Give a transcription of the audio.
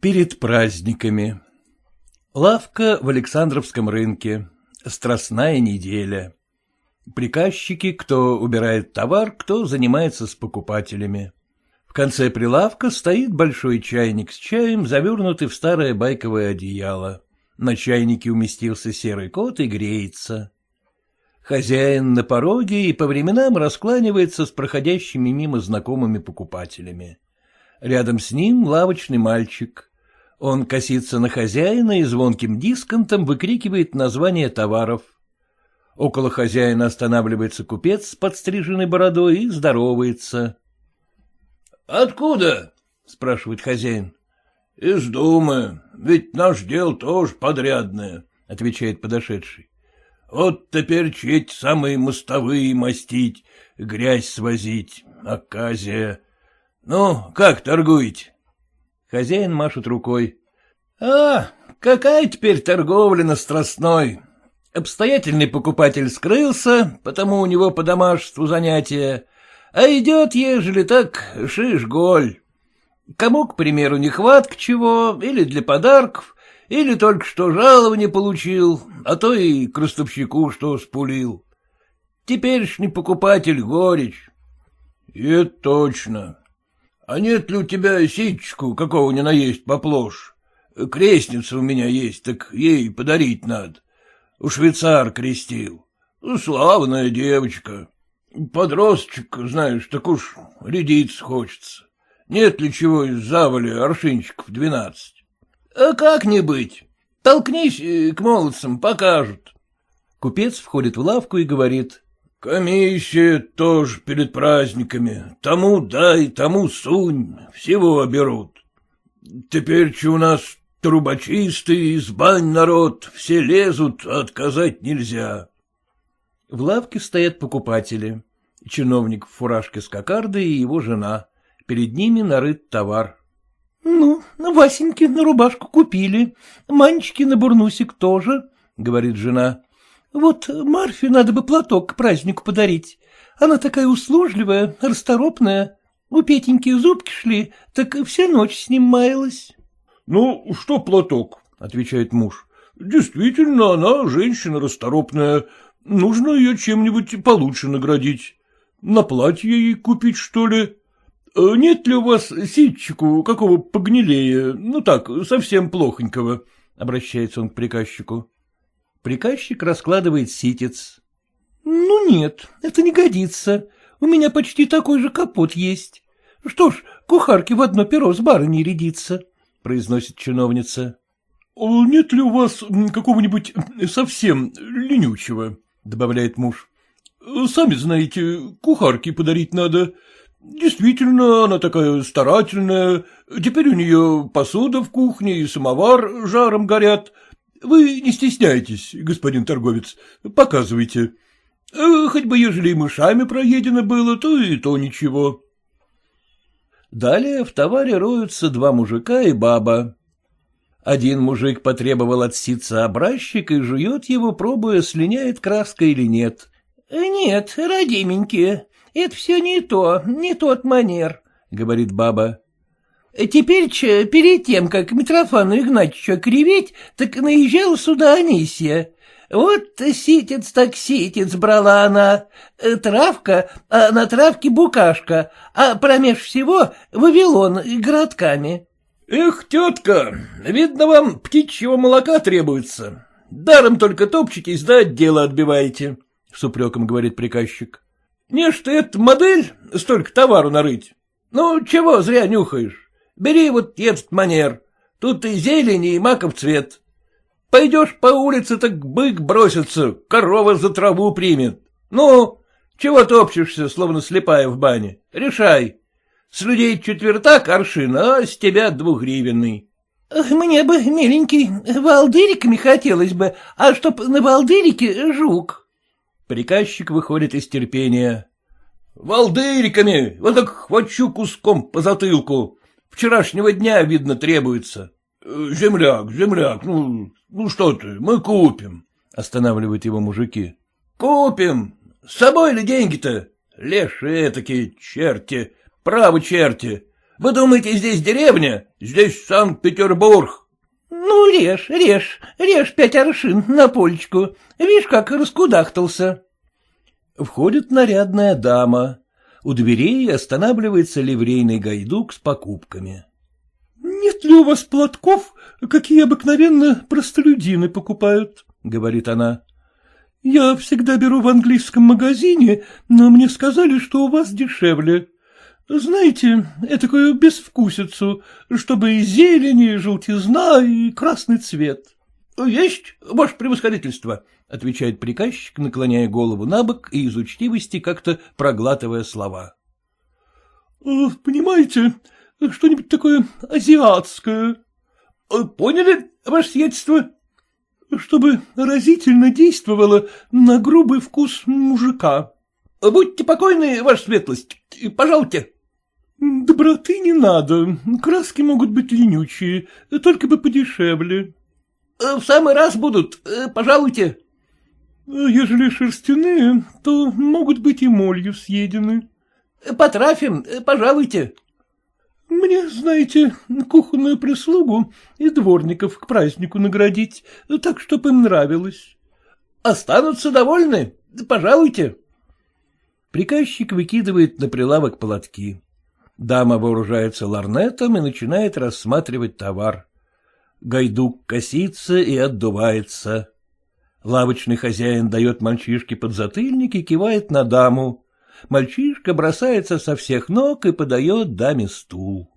Перед праздниками. Лавка в Александровском рынке. Страстная неделя. Приказчики, кто убирает товар, кто занимается с покупателями. В конце прилавка стоит большой чайник с чаем, завернутый в старое байковое одеяло. На чайнике уместился серый кот и греется. Хозяин на пороге и по временам раскланивается с проходящими мимо знакомыми покупателями. Рядом с ним лавочный мальчик. Он косится на хозяина и звонким дисконтом выкрикивает название товаров. Около хозяина останавливается купец с подстриженной бородой и здоровается. — Откуда? — спрашивает хозяин. — Из дома, ведь наш дел тоже подрядное, — отвечает подошедший. — Вот теперь чуть самые мостовые мастить, грязь свозить, оказия. Ну, как торгуете? Хозяин машет рукой. — А, какая теперь торговля на Страстной? Обстоятельный покупатель скрылся, потому у него по домашеству занятия, а идет, ежели так, шиш-голь. Кому, к примеру, нехватка чего, или для подарков, или только что жалование получил, а то и к что спулил. Теперешний покупатель горечь. — Это точно, а нет ли у тебя ситечку какого ни наесть поплошь? Крестница у меня есть, так ей подарить надо. У швейцар крестил. Славная девочка. Подростчик, знаешь, так уж рядиться хочется. Нет ли чего из завали аршинчиков двенадцать? А как не быть? Толкнись э, к молодцам, покажут. Купец входит в лавку и говорит. Комиссия тоже перед праздниками. Тому дай, тому сунь, всего берут. Теперь че у нас трубочистый, из бань народ, все лезут, а отказать нельзя. В лавке стоят покупатели. Чиновник в фуражке с кокардой и его жена. Перед ними нарыт товар. — Ну, Васеньки на рубашку купили, Манечки на бурнусик тоже, — говорит жена. Вот Марфе надо бы платок к празднику подарить. Она такая услужливая, расторопная. У Петеньки зубки шли, так вся ночь с ним маялась. — Ну, что платок? — отвечает муж. — Действительно, она женщина расторопная. Нужно ее чем-нибудь получше наградить. На платье ей купить, что ли? Э, нет ли у вас ситчику какого погнилее, ну так, совсем плохонького? — обращается он к приказчику. Приказчик раскладывает ситец. — Ну нет, это не годится. У меня почти такой же капот есть. Что ж, кухарке в одно перо с барыней рядится, — произносит чиновница. — Нет ли у вас какого-нибудь совсем ленючего? — добавляет муж. — Сами знаете, кухарке подарить надо. Действительно, она такая старательная. Теперь у нее посуда в кухне и самовар жаром горят. Вы не стесняйтесь, господин торговец, показывайте. Э, хоть бы, ежели и мышами проедено было, то и то ничего. Далее в товаре роются два мужика и баба. Один мужик потребовал от ситца образчик и жует его, пробуя, слиняет краска или нет. — Нет, родименькие, это все не то, не тот манер, — говорит баба. Теперь, перед тем, как Митрофану Игнатьевичу криветь, так наезжала сюда Анисия. Вот ситец так ситец брала она, травка, а на травке букашка, а промеж всего Вавилон городками. — Эх, тетка, видно, вам птичьего молока требуется. Даром только топчетесь да отдела отбиваете, — с упреком говорит приказчик. — Не ж ты эта модель столько товару нарыть. Ну, чего зря нюхаешь? Бери вот этот манер. Тут и зелень, и маков цвет. Пойдешь по улице, так бык бросится, корова за траву примет. Ну, чего топчешься, словно слепая в бане? Решай. С людей четвертак аршина, а с тебя двухгривенный. — Мне бы, миленький, волдыриками хотелось бы, а чтоб на волдырике жук. Приказчик выходит из терпения. — Волдыриками, вот так хвачу куском по затылку. Вчерашнего дня, видно, требуется. Земляк, земляк, ну, ну что ты, мы купим, — останавливают его мужики. — Купим. С собой ли деньги-то? Лешие такие черти, правы черти. Вы думаете, здесь деревня? Здесь Санкт-Петербург. — Ну, режь, режь, режь пять аршин на полечку. Видишь, как раскудахтался. Входит нарядная дама. У дверей останавливается ливрейный гайдук с покупками. — Нет ли у вас платков, какие обыкновенно простолюдины покупают? — говорит она. — Я всегда беру в английском магазине, но мне сказали, что у вас дешевле. Знаете, этакую безвкусицу, чтобы и зелень, и желтизна, и красный цвет. — Есть, ваше превосходительство, — отвечает приказчик, наклоняя голову на бок и из учтивости как-то проглатывая слова. «Э, — Понимаете, что-нибудь такое азиатское. Э, — Поняли, ваше сиятельство? — Чтобы разительно действовало на грубый вкус мужика. — Будьте покойны, ваша светлость, пожалуйте. — Доброты не надо, краски могут быть ленючие, только бы подешевле. — В самый раз будут, пожалуйте. — Ежели шерстяные, то могут быть и молью съедены. — Потрафим, пожалуйте. — Мне, знаете, кухонную прислугу и дворников к празднику наградить, так, чтоб им нравилось. — Останутся довольны, пожалуйте. Приказчик выкидывает на прилавок платки. Дама вооружается ларнетом и начинает рассматривать товар. Гайдук косится и отдувается. Лавочный хозяин дает мальчишке подзатыльник и кивает на даму. Мальчишка бросается со всех ног и подает даме стул.